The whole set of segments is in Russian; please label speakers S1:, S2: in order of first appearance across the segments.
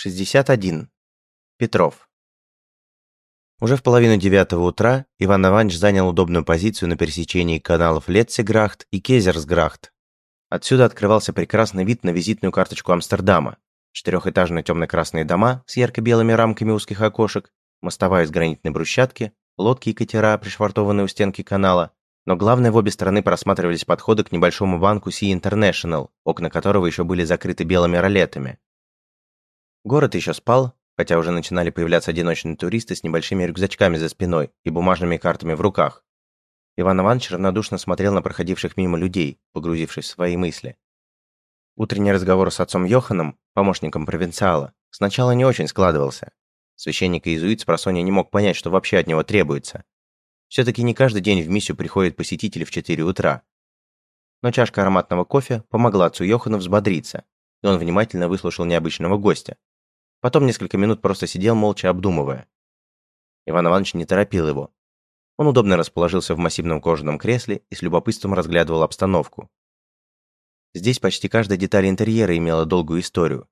S1: 61. Петров. Уже в половину девятого утра Иван Иванович занял удобную позицию на пересечении каналов Летцеграхт и Кезерсграхт. Отсюда открывался прекрасный вид на визитную карточку Амстердама. Четырехэтажные темно-красные дома с ярко-белыми рамками узких окошек, мостовая из гранитной брусчатки, лодки и катера, пришвартованные у стенки канала, но главное, в обе стороны просматривались подходы к небольшому банку Sea International, окна которого еще были закрыты белыми ролетами. Город еще спал, хотя уже начинали появляться одиночные туристы с небольшими рюкзачками за спиной и бумажными картами в руках. Иван Иванович равнодушно смотрел на проходивших мимо людей, погрузившись в свои мысли. Утренний разговор с отцом Йоханом, помощником провинциала, сначала не очень складывался. Священник и иезуит с просонья не мог понять, что вообще от него требуется. Все-таки не каждый день в миссию приходят посетители в 4 утра. Но чашка ароматного кофе помогла отцу Йохану взбодриться, и он внимательно выслушал необычного гостя. Потом несколько минут просто сидел, молча обдумывая. Иван Иванович не торопил его. Он удобно расположился в массивном кожаном кресле и с любопытством разглядывал обстановку. Здесь почти каждая деталь интерьера имела долгую историю.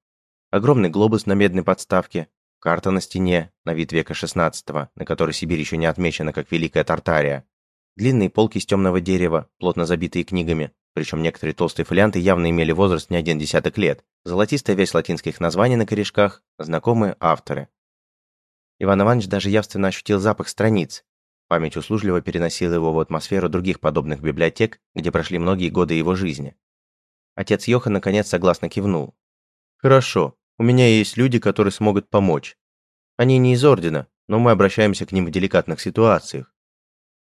S1: Огромный глобус на медной подставке, Карта на стене, на вид века XVI, на которой Сибирь еще не отмечена как Великая Тартария. Длинные полки из темного дерева, плотно забитые книгами, причем некоторые толстые фолианты явно имели возраст не один десяток лет. Золотистая весь латинских названий на корешках, знакомые авторы. Иван Иванович даже явственно ощутил запах страниц. Память услужливо переносила его в атмосферу других подобных библиотек, где прошли многие годы его жизни. Отец Йохан наконец согласно кивнул. «Хорошо. У меня есть люди, которые смогут помочь. Они не из Ордена, но мы обращаемся к ним в деликатных ситуациях».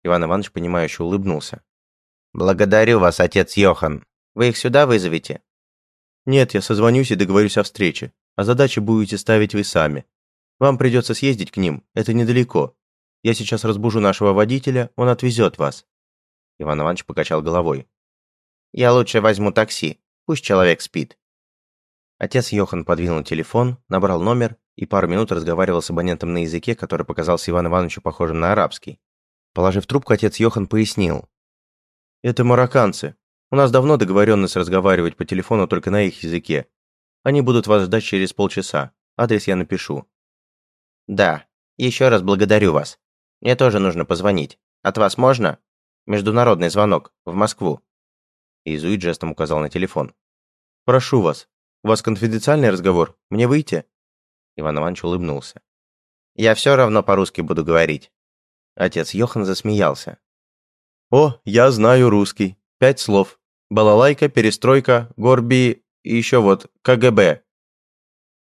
S1: Иван Иванович, понимающе улыбнулся. «Благодарю вас, отец Йохан. Вы их сюда вызовете?» «Нет, я созвонюсь и договорюсь о встрече. А задачи будете ставить вы сами. Вам придется съездить к ним, это недалеко. Я сейчас разбужу нашего водителя, он отвезет вас». Иван Иванович покачал головой. «Я лучше возьму такси, пусть человек спит». Отец Йохан подвинул телефон, набрал номер и пару минут разговаривал с абонентом на языке, который показался Ивану Ивановичу похожим на арабский. Положив трубку, отец Йохан пояснил. «Это марокканцы. У нас давно договоренность разговаривать по телефону только на их языке. Они будут вас ждать через полчаса. Адрес я напишу». «Да. Еще раз благодарю вас. Мне тоже нужно позвонить. От вас можно? Международный звонок. В Москву». Иезуит жестом указал на телефон. «Прошу вас. У вас конфиденциальный разговор? Мне выйти?» Иван Иванович улыбнулся. «Я все равно по-русски буду говорить». Отец Йохан засмеялся. «О, я знаю русский. Пять слов. Балалайка, перестройка, горби и еще вот КГБ».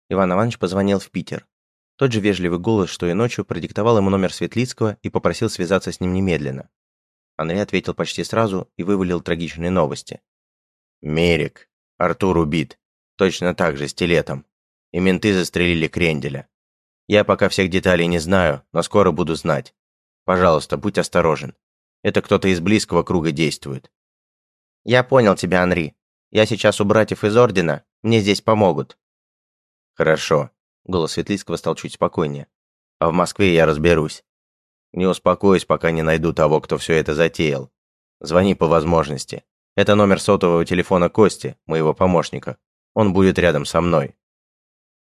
S1: Иван Иванович позвонил в Питер. Тот же вежливый голос, что и ночью, продиктовал ему номер Светлицкого и попросил связаться с ним немедленно. Андрей ответил почти сразу и вывалил трагичные новости. «Мерик. Артур убит. Точно так же, стилетом. И менты застрелили Кренделя. Я пока всех деталей не знаю, но скоро буду знать. Пожалуйста, будь осторожен. Это кто-то из близкого круга действует. Я понял тебя, Анри. Я сейчас у братьев из Ордена. Мне здесь помогут. Хорошо. Голос Светлицкого стал чуть спокойнее. А в Москве я разберусь. Не успокоюсь, пока не найду того, кто все это затеял. Звони по возможности. Это номер сотового телефона Кости, моего помощника. Он будет рядом со мной».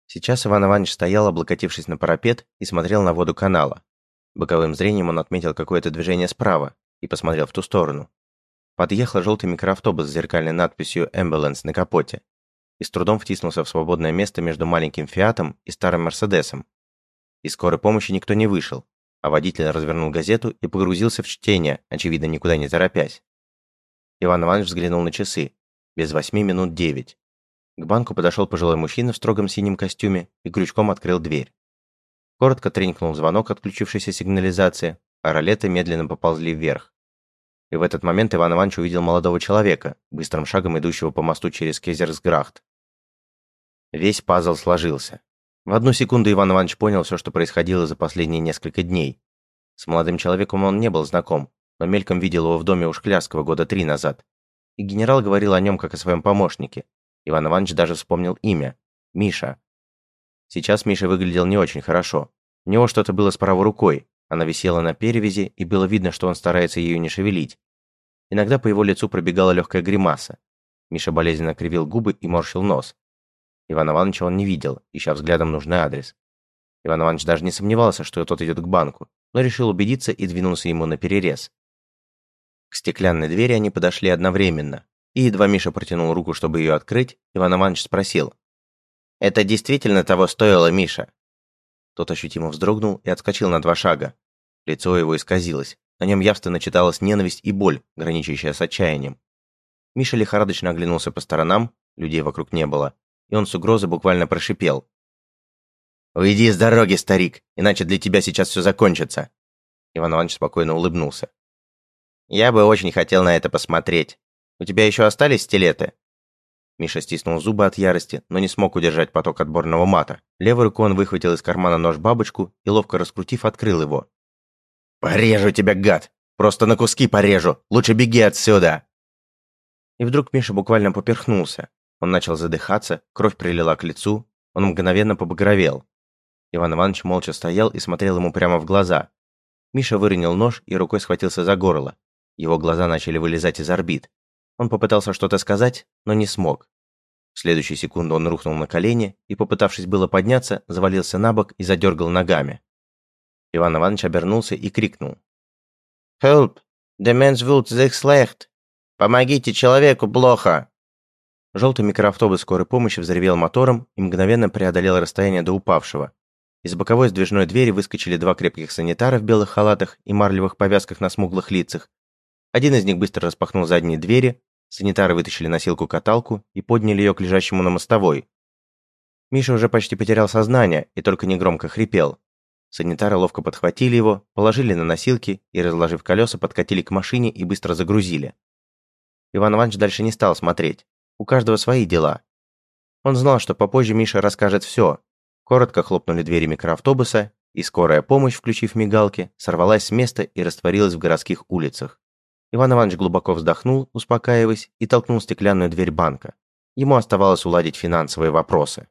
S1: Сейчас Иван Иванович стоял, облокотившись на парапет, и смотрел на воду канала. Боковым зрением он отметил какое-то движение справа и посмотрел в ту сторону. Подъехал желтый микроавтобус с зеркальной надписью «Ambulance» на капоте и с трудом втиснулся в свободное место между маленьким «Фиатом» и старым «Мерседесом». Из скорой помощи никто не вышел, а водитель развернул газету и погрузился в чтение, очевидно, никуда не торопясь. Иван Иванович взглянул на часы. Без восьми минут девять. К банку подошел пожилой мужчина в строгом синем костюме и крючком открыл дверь. Коротко тренькнул звонок отключившейся сигнализации, а ролеты медленно поползли вверх. И в этот момент Иван Иванович увидел молодого человека, быстрым шагом идущего по мосту через Кезерсграхт. Весь пазл сложился. В одну секунду Иван Иванович понял все, что происходило за последние несколько дней. С молодым человеком он не был знаком, но мельком видел его в доме у Шклярского года три назад. И генерал говорил о нем как о своем помощнике, Иван Иванович даже вспомнил имя. Миша. Сейчас Миша выглядел не очень хорошо. У него что-то было с правой рукой. Она висела на перевязи, и было видно, что он старается ее не шевелить. Иногда по его лицу пробегала легкая гримаса. Миша болезненно кривил губы и морщил нос. Иван Ивановича он не видел, ища взглядом нужный адрес. Иван Иванович даже не сомневался, что тот идет к банку, но решил убедиться и двинулся ему на перерез. К стеклянной двери они подошли одновременно, и едва Миша протянул руку, чтобы ее открыть, Иван Иванович спросил. «Это действительно того стоило, Миша?» Тот ощутимо вздрогнул и отскочил на два шага. Лицо его исказилось. На нем явственно читалась ненависть и боль, граничащая с отчаянием. Миша лихорадочно оглянулся по сторонам, людей вокруг не было, и он с угрозой буквально прошипел. «Уйди с дороги, старик, иначе для тебя сейчас все закончится!» Иван Иванович спокойно улыбнулся. «Я бы очень хотел на это посмотреть. У тебя еще остались стилеты?» Миша стиснул зубы от ярости, но не смог удержать поток отборного мата. Левой рукой он выхватил из кармана нож-бабочку и, ловко раскрутив, открыл его. «Порежу тебя, гад! Просто на куски порежу! Лучше беги отсюда!» И вдруг Миша буквально поперхнулся. Он начал задыхаться, кровь прилила к лицу, он мгновенно побагровел. Иван Иванович молча стоял и смотрел ему прямо в глаза. Миша выронил нож и рукой схватился за горло. Его глаза начали вылезать из орбит. Он попытался что-то сказать, но не смог. В следующую секунду он рухнул на колени и, попытавшись было подняться, завалился на бок и задергал ногами. Иван Иванович обернулся и крикнул. «Help! The man's wird sich schlecht! Помогите, человеку плохо!» Желтый микроавтобус скорой помощи взревел мотором и мгновенно преодолел расстояние до упавшего. Из боковой сдвижной двери выскочили два крепких санитара в белых халатах и марлевых повязках на смуглых лицах, один из них быстро распахнул задние двери, санитары вытащили носилку-каталку и подняли ее к лежащему на мостовой. Миша уже почти потерял сознание и только негромко хрипел. Санитары ловко подхватили его, положили на носилки и, разложив колеса, подкатили к машине и быстро загрузили. Иван Иванович дальше не стал смотреть. У каждого свои дела. Он знал, что попозже Миша расскажет все. Коротко хлопнули двери микроавтобуса, и скорая помощь, включив мигалки, сорвалась с места и растворилась в городских улицах. Иван Иванович глубоко вздохнул, успокаиваясь, и толкнул стеклянную дверь банка. Ему оставалось уладить финансовые вопросы.